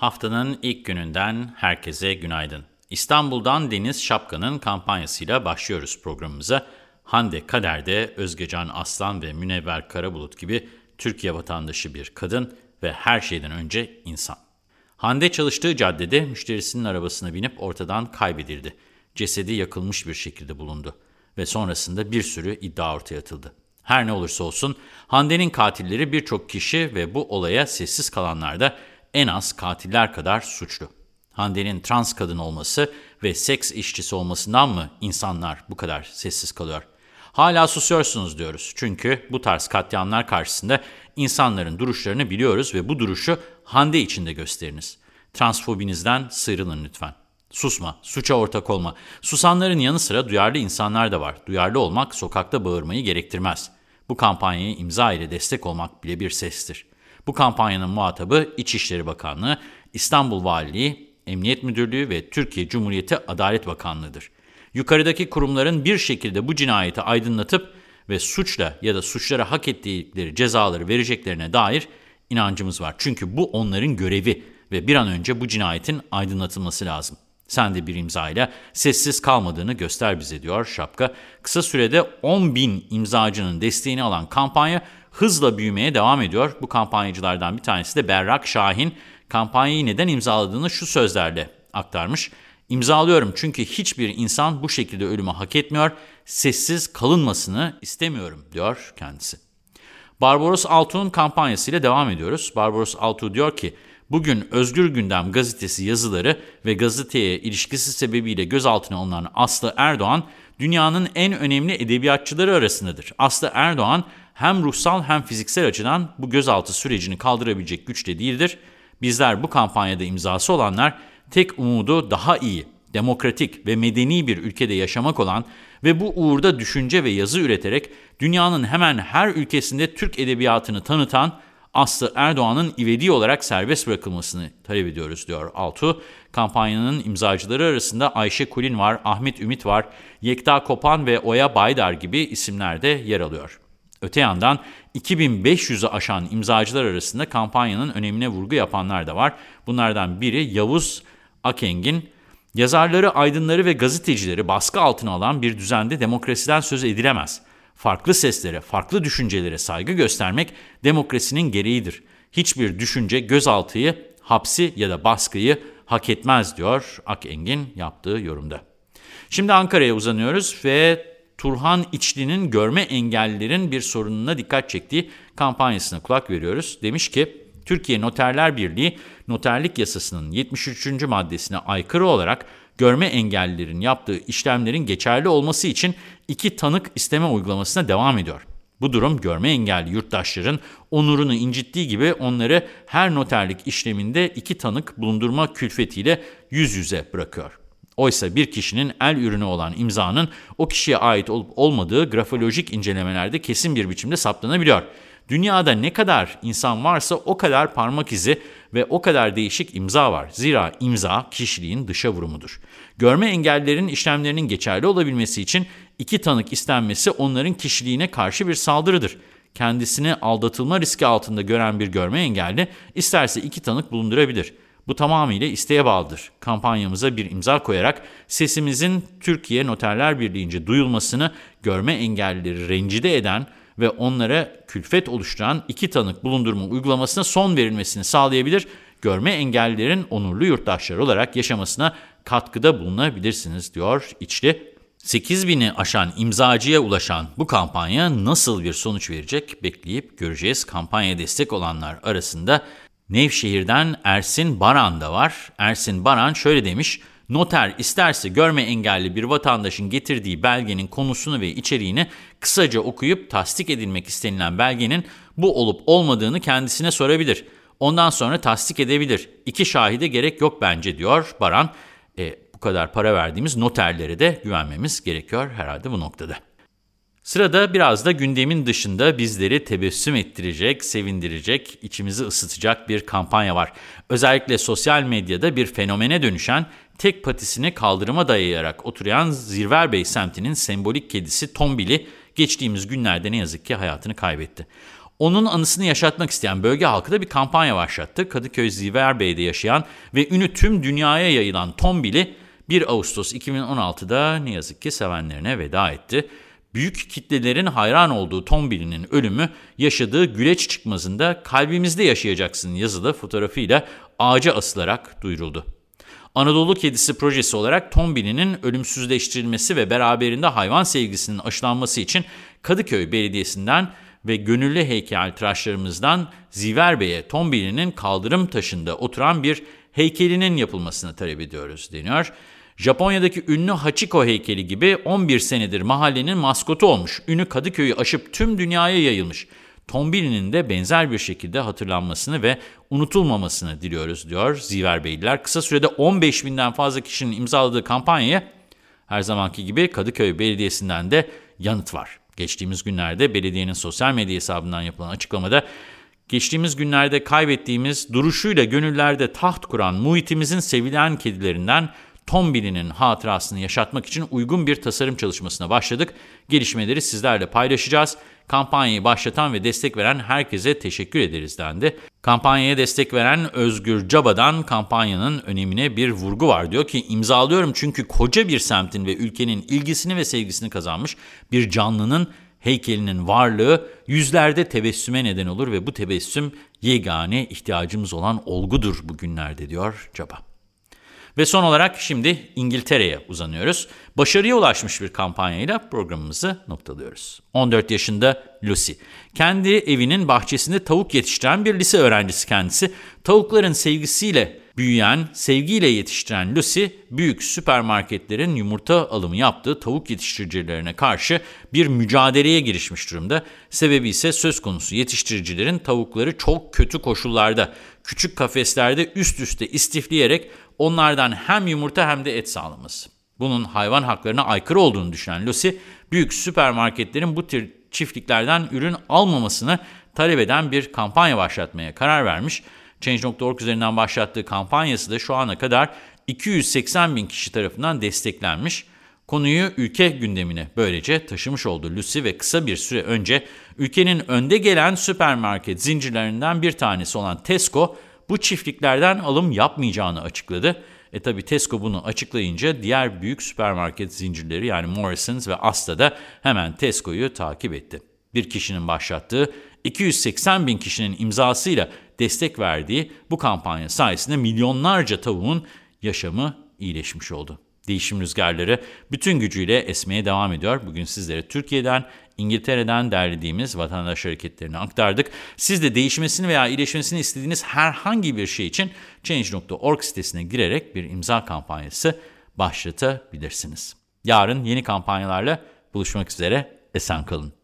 Haftanın ilk gününden herkese günaydın. İstanbul'dan Deniz Şapka'nın kampanyasıyla başlıyoruz programımıza. Hande Kader'de Özgecan Aslan ve Münevver Karabulut gibi Türkiye vatandaşı bir kadın ve her şeyden önce insan. Hande çalıştığı caddede müşterisinin arabasına binip ortadan kaybedildi. Cesedi yakılmış bir şekilde bulundu ve sonrasında bir sürü iddia ortaya atıldı. Her ne olursa olsun Hande'nin katilleri birçok kişi ve bu olaya sessiz kalanlar da en az katiller kadar suçlu. Hande'nin trans kadın olması ve seks işçisi olmasından mı insanlar bu kadar sessiz kalıyor? Hala susuyorsunuz diyoruz. Çünkü bu tarz katliamlar karşısında insanların duruşlarını biliyoruz ve bu duruşu Hande içinde gösteriniz. Transfobinizden sıyrılın lütfen. Susma, suça ortak olma. Susanların yanı sıra duyarlı insanlar da var. Duyarlı olmak sokakta bağırmayı gerektirmez. Bu kampanyaya imza ile destek olmak bile bir sestir. Bu kampanyanın muhatabı İçişleri Bakanlığı, İstanbul Valiliği, Emniyet Müdürlüğü ve Türkiye Cumhuriyeti Adalet Bakanlığı'dır. Yukarıdaki kurumların bir şekilde bu cinayeti aydınlatıp ve suçla ya da suçlara hak ettikleri cezaları vereceklerine dair inancımız var. Çünkü bu onların görevi ve bir an önce bu cinayetin aydınlatılması lazım. Sen de bir imzayla sessiz kalmadığını göster bize diyor Şapka. Kısa sürede 10 bin imzacının desteğini alan kampanya hızla büyümeye devam ediyor. Bu kampanyacılardan bir tanesi de Berrak Şahin. Kampanyayı neden imzaladığını şu sözlerle aktarmış. İmzalıyorum çünkü hiçbir insan bu şekilde ölümü hak etmiyor, sessiz kalınmasını istemiyorum diyor kendisi. Barbaros Altuğ'un kampanyasıyla devam ediyoruz. Barbaros Altuğ diyor ki, bugün Özgür Gündem gazetesi yazıları ve gazeteye ilişkisi sebebiyle gözaltına alınan Aslı Erdoğan, dünyanın en önemli edebiyatçıları arasındadır. Aslı Erdoğan hem ruhsal hem fiziksel açıdan bu gözaltı sürecini kaldırabilecek güçte değildir. Bizler bu kampanyada imzası olanlar tek umudu daha iyi, demokratik ve medeni bir ülkede yaşamak olan ve bu uğurda düşünce ve yazı üreterek dünyanın hemen her ülkesinde Türk edebiyatını tanıtan Aslı Erdoğan'ın ivedi olarak serbest bırakılmasını talep ediyoruz diyor Altu. Kampanyanın imzacıları arasında Ayşe Kulin var, Ahmet Ümit var, Yekta Kopan ve Oya Baydar gibi isimler de yer alıyor. Öte yandan 2500'ü aşan imzacılar arasında kampanyanın önemine vurgu yapanlar da var. Bunlardan biri Yavuz Akengin, yazarları, aydınları ve gazetecileri baskı altına alan bir düzende demokrasiden söz edilemez. Farklı seslere, farklı düşüncelere saygı göstermek demokrasinin gereğidir. Hiçbir düşünce gözaltıyı, hapsi ya da baskıyı hak etmez diyor Akengin yaptığı yorumda. Şimdi Ankara'ya uzanıyoruz ve Turhan İçli'nin görme engellilerin bir sorununa dikkat çektiği kampanyasına kulak veriyoruz. Demiş ki, Türkiye Noterler Birliği noterlik yasasının 73. maddesine aykırı olarak görme engellilerin yaptığı işlemlerin geçerli olması için iki tanık isteme uygulamasına devam ediyor. Bu durum görme engelli yurttaşların onurunu incittiği gibi onları her noterlik işleminde iki tanık bulundurma külfetiyle yüz yüze bırakıyor. Oysa bir kişinin el ürünü olan imzanın o kişiye ait olup olmadığı grafolojik incelemelerde kesin bir biçimde saptanabiliyor. Dünyada ne kadar insan varsa o kadar parmak izi ve o kadar değişik imza var. Zira imza kişiliğin dışa vurumudur. Görme engellilerin işlemlerinin geçerli olabilmesi için iki tanık istenmesi onların kişiliğine karşı bir saldırıdır. Kendisini aldatılma riski altında gören bir görme engelli isterse iki tanık bulundurabilir. Bu tamamıyla isteğe bağlıdır. Kampanyamıza bir imza koyarak sesimizin Türkiye Noterler Birliği'nce duyulmasını görme engellileri rencide eden ve onlara külfet oluşturan iki tanık bulundurma uygulamasına son verilmesini sağlayabilir, görme engellilerin onurlu yurttaşlar olarak yaşamasına katkıda bulunabilirsiniz diyor İçli. 8 bini aşan imzacıya ulaşan bu kampanya nasıl bir sonuç verecek bekleyip göreceğiz. Kampanya destek olanlar arasında Nevşehir'den Ersin Baran da var. Ersin Baran şöyle demiş, Noter isterse görme engelli bir vatandaşın getirdiği belgenin konusunu ve içeriğini kısaca okuyup tasdik edilmek istenilen belgenin bu olup olmadığını kendisine sorabilir. Ondan sonra tasdik edebilir. İki şahide gerek yok bence diyor Baran. E, bu kadar para verdiğimiz noterlere de güvenmemiz gerekiyor herhalde bu noktada. Sırada biraz da gündemin dışında bizleri tebessüm ettirecek, sevindirecek, içimizi ısıtacak bir kampanya var. Özellikle sosyal medyada bir fenomene dönüşen, tek patisini kaldırıma dayayarak oturan Zirverbey semtinin sembolik kedisi Tombil'i geçtiğimiz günlerde ne yazık ki hayatını kaybetti. Onun anısını yaşatmak isteyen bölge halkı da bir kampanya başlattı. Kadıköy Ziverbey'de yaşayan ve ünü tüm dünyaya yayılan Tombil'i 1 Ağustos 2016'da ne yazık ki sevenlerine veda etti. Büyük kitlelerin hayran olduğu Tombili'nin ölümü yaşadığı güleç çıkmazında kalbimizde yaşayacaksın yazılı fotoğrafıyla ağaca asılarak duyuruldu. Anadolu Kedisi projesi olarak Tombili'nin ölümsüzleştirilmesi ve beraberinde hayvan sevgisinin aşılanması için Kadıköy Belediyesi'nden ve gönüllü heykeltıraşlarımızdan Ziver Bey'e Tombili'nin kaldırım taşında oturan bir heykelinin yapılmasını talep ediyoruz deniyor. Japonya'daki ünlü Hachiko heykeli gibi 11 senedir mahallenin maskotu olmuş. Ünü Kadıköy'ü aşıp tüm dünyaya yayılmış. Tombili'nin de benzer bir şekilde hatırlanmasını ve unutulmamasını diliyoruz diyor Ziver Beyliler. Kısa sürede 15 binden fazla kişinin imzaladığı kampanyaya her zamanki gibi Kadıköy Belediyesi'nden de yanıt var. Geçtiğimiz günlerde belediyenin sosyal medya hesabından yapılan açıklamada geçtiğimiz günlerde kaybettiğimiz duruşuyla gönüllerde taht kuran muhitimizin sevilen kedilerinden Tombili'nin hatırasını yaşatmak için uygun bir tasarım çalışmasına başladık. Gelişmeleri sizlerle paylaşacağız. Kampanyayı başlatan ve destek veren herkese teşekkür ederiz dendi. Kampanyaya destek veren Özgür Caba'dan kampanyanın önemine bir vurgu var. Diyor ki imzalıyorum çünkü koca bir semtin ve ülkenin ilgisini ve sevgisini kazanmış bir canlının heykelinin varlığı yüzlerde tebessüme neden olur ve bu tebessüm yegane ihtiyacımız olan olgudur bugünlerde diyor Caba. Ve son olarak şimdi İngiltere'ye uzanıyoruz. Başarıya ulaşmış bir kampanyayla programımızı noktalıyoruz. 14 yaşında Lucy. Kendi evinin bahçesinde tavuk yetiştiren bir lise öğrencisi kendisi. Tavukların sevgisiyle büyüyen, sevgiyle yetiştiren Lucy, büyük süpermarketlerin yumurta alımı yaptığı tavuk yetiştiricilerine karşı bir mücadeleye girişmiş durumda. Sebebi ise söz konusu yetiştiricilerin tavukları çok kötü koşullarda, küçük kafeslerde üst üste istifleyerek onlardan hem yumurta hem de et sağlaması. Bunun hayvan haklarına aykırı olduğunu düşünen Lucy, büyük süpermarketlerin bu tür çiftliklerden ürün almamasını talep eden bir kampanya başlatmaya karar vermiş. Change.org üzerinden başlattığı kampanyası da şu ana kadar 280 bin kişi tarafından desteklenmiş. Konuyu ülke gündemine böylece taşımış oldu Lucy ve kısa bir süre önce ülkenin önde gelen süpermarket zincirlerinden bir tanesi olan Tesco, bu çiftliklerden alım yapmayacağını açıkladı. E tabi Tesco bunu açıklayınca diğer büyük süpermarket zincirleri yani Morrisons ve Asda da hemen Tesco'yu takip etti. Bir kişinin başlattığı 280 bin kişinin imzasıyla destek verdiği bu kampanya sayesinde milyonlarca tavuğun yaşamı iyileşmiş oldu. Değişim rüzgarları bütün gücüyle esmeye devam ediyor. Bugün sizlere Türkiye'den, İngiltere'den derlediğimiz vatandaş hareketlerini aktardık. Siz de değişmesini veya iyileşmesini istediğiniz herhangi bir şey için Change.org sitesine girerek bir imza kampanyası başlatabilirsiniz. Yarın yeni kampanyalarla buluşmak üzere. Esen kalın.